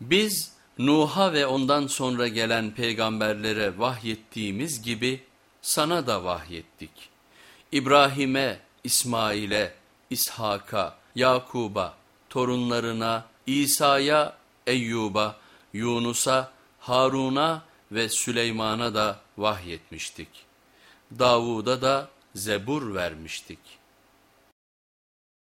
Biz Nuh'a ve ondan sonra gelen peygamberlere vahyettiğimiz gibi sana da vahyettik. İbrahim'e, İsmail'e, İshak'a, Yakub'a, torunlarına, İsa'ya, Eyyub'a, Yunus'a, Harun'a ve Süleyman'a da vahyetmiştik. Davud'a da zebur vermiştik.''